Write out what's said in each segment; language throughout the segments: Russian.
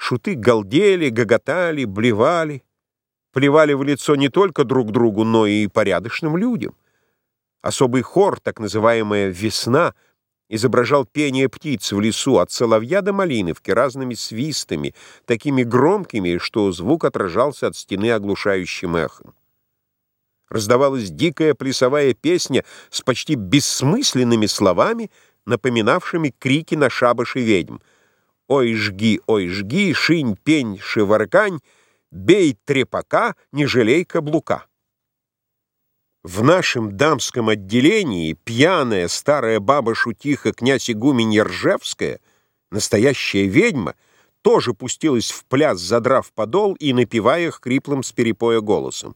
Шуты галдели, гоготали, блевали, плевали в лицо не только друг другу, но и порядочным людям. Особый хор, так называемая «весна», изображал пение птиц в лесу от соловья до малиновки разными свистами, такими громкими, что звук отражался от стены оглушающим эхом. Раздавалась дикая плясовая песня с почти бессмысленными словами, напоминавшими крики на шабаше ведьм. «Ой, жги, ой, жги, шинь, пень, шеваркань, бей трепака, не жалей каблука». В нашем дамском отделении пьяная старая баба-шутиха князь Игуменья Ржевская, настоящая ведьма, тоже пустилась в пляс, задрав подол и напевая хриплым с перепоя голосом.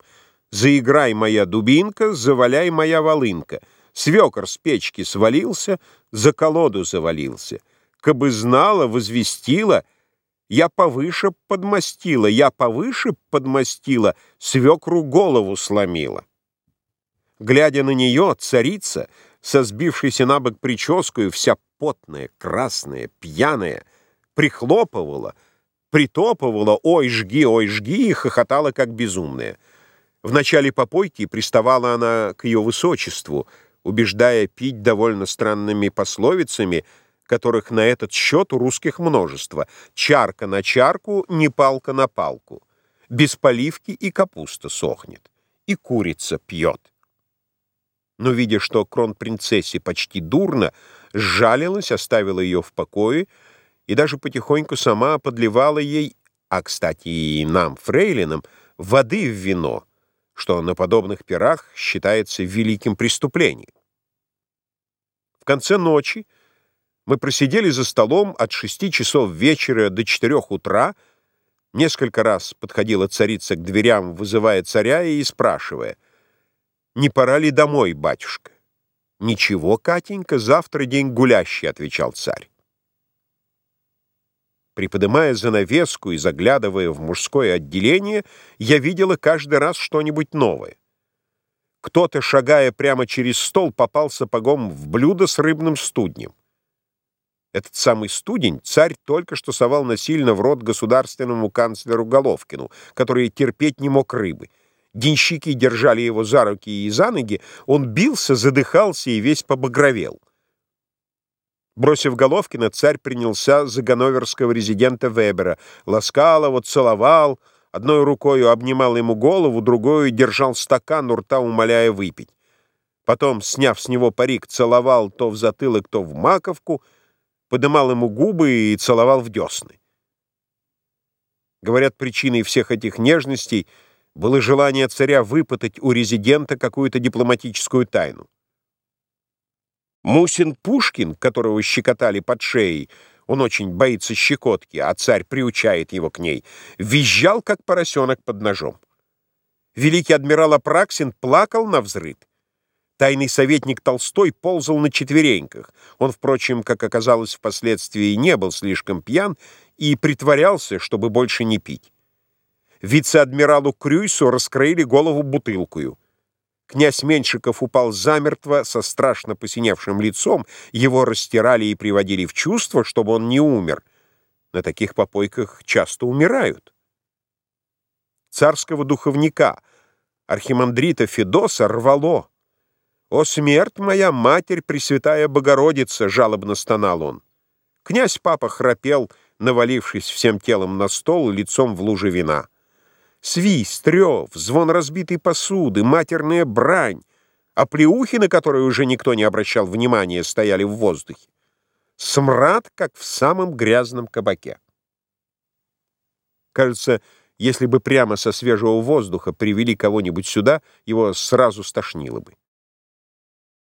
«Заиграй, моя дубинка, заваляй, моя волынка». Свекор с печки свалился, за колоду завалился. Кабы знала, возвестила, я повыше подмастила, я повыше подмастила, свекру голову сломила. Глядя на нее, царица, со сбившейся на бок прической, вся потная, красная, пьяная, прихлопывала, притопывала «Ой, жги, ой, жги!» и хохотала, как безумная. В начале попойки приставала она к ее высочеству, убеждая пить довольно странными пословицами, которых на этот счет у русских множество. Чарка на чарку, не палка на палку. Без поливки и капуста сохнет, и курица пьет но, видя, что кронпринцессе почти дурно, сжалилась, оставила ее в покое и даже потихоньку сама подливала ей, а, кстати, и нам, фрейлинам, воды в вино, что на подобных пирах считается великим преступлением. В конце ночи мы просидели за столом от шести часов вечера до четырех утра, несколько раз подходила царица к дверям, вызывая царя и спрашивая — «Не пора ли домой, батюшка?» «Ничего, Катенька, завтра день гулящий», — отвечал царь. Приподымая занавеску и заглядывая в мужское отделение, я видела каждый раз что-нибудь новое. Кто-то, шагая прямо через стол, попал сапогом в блюдо с рыбным студнем. Этот самый студень царь только что совал насильно в рот государственному канцлеру Головкину, который терпеть не мог рыбы — денщики держали его за руки и за ноги, он бился, задыхался и весь побагровел. Бросив Головкина, царь принялся за ганноверского резидента Вебера, ласкал его, целовал, одной рукой обнимал ему голову, другой держал стакан у рта, умоляя выпить. Потом, сняв с него парик, целовал то в затылок, то в маковку, подымал ему губы и целовал в десны. Говорят, причиной всех этих нежностей — было желание царя выпытать у резидента какую-то дипломатическую тайну. Мусин Пушкин, которого щекотали под шеей, он очень боится щекотки, а царь приучает его к ней, визжал, как поросенок под ножом. Великий адмирал Апраксин плакал на взрыв. Тайный советник Толстой ползал на четвереньках. Он, впрочем, как оказалось впоследствии, не был слишком пьян и притворялся, чтобы больше не пить. Вице-адмиралу Крюйсу раскроили голову бутылкою. Князь Меньшиков упал замертво со страшно посиневшим лицом, его растирали и приводили в чувство, чтобы он не умер. На таких попойках часто умирают. Царского духовника, архимандрита Федоса, рвало. «О, смерть моя, Матерь Пресвятая Богородица!» — жалобно стонал он. Князь-папа храпел, навалившись всем телом на стол, лицом в луже вина. Свист, рев, звон разбитой посуды, матерная брань, а плеухи, на которые уже никто не обращал внимания, стояли в воздухе. Смрад, как в самом грязном кабаке. Кажется, если бы прямо со свежего воздуха привели кого-нибудь сюда, его сразу стошнило бы.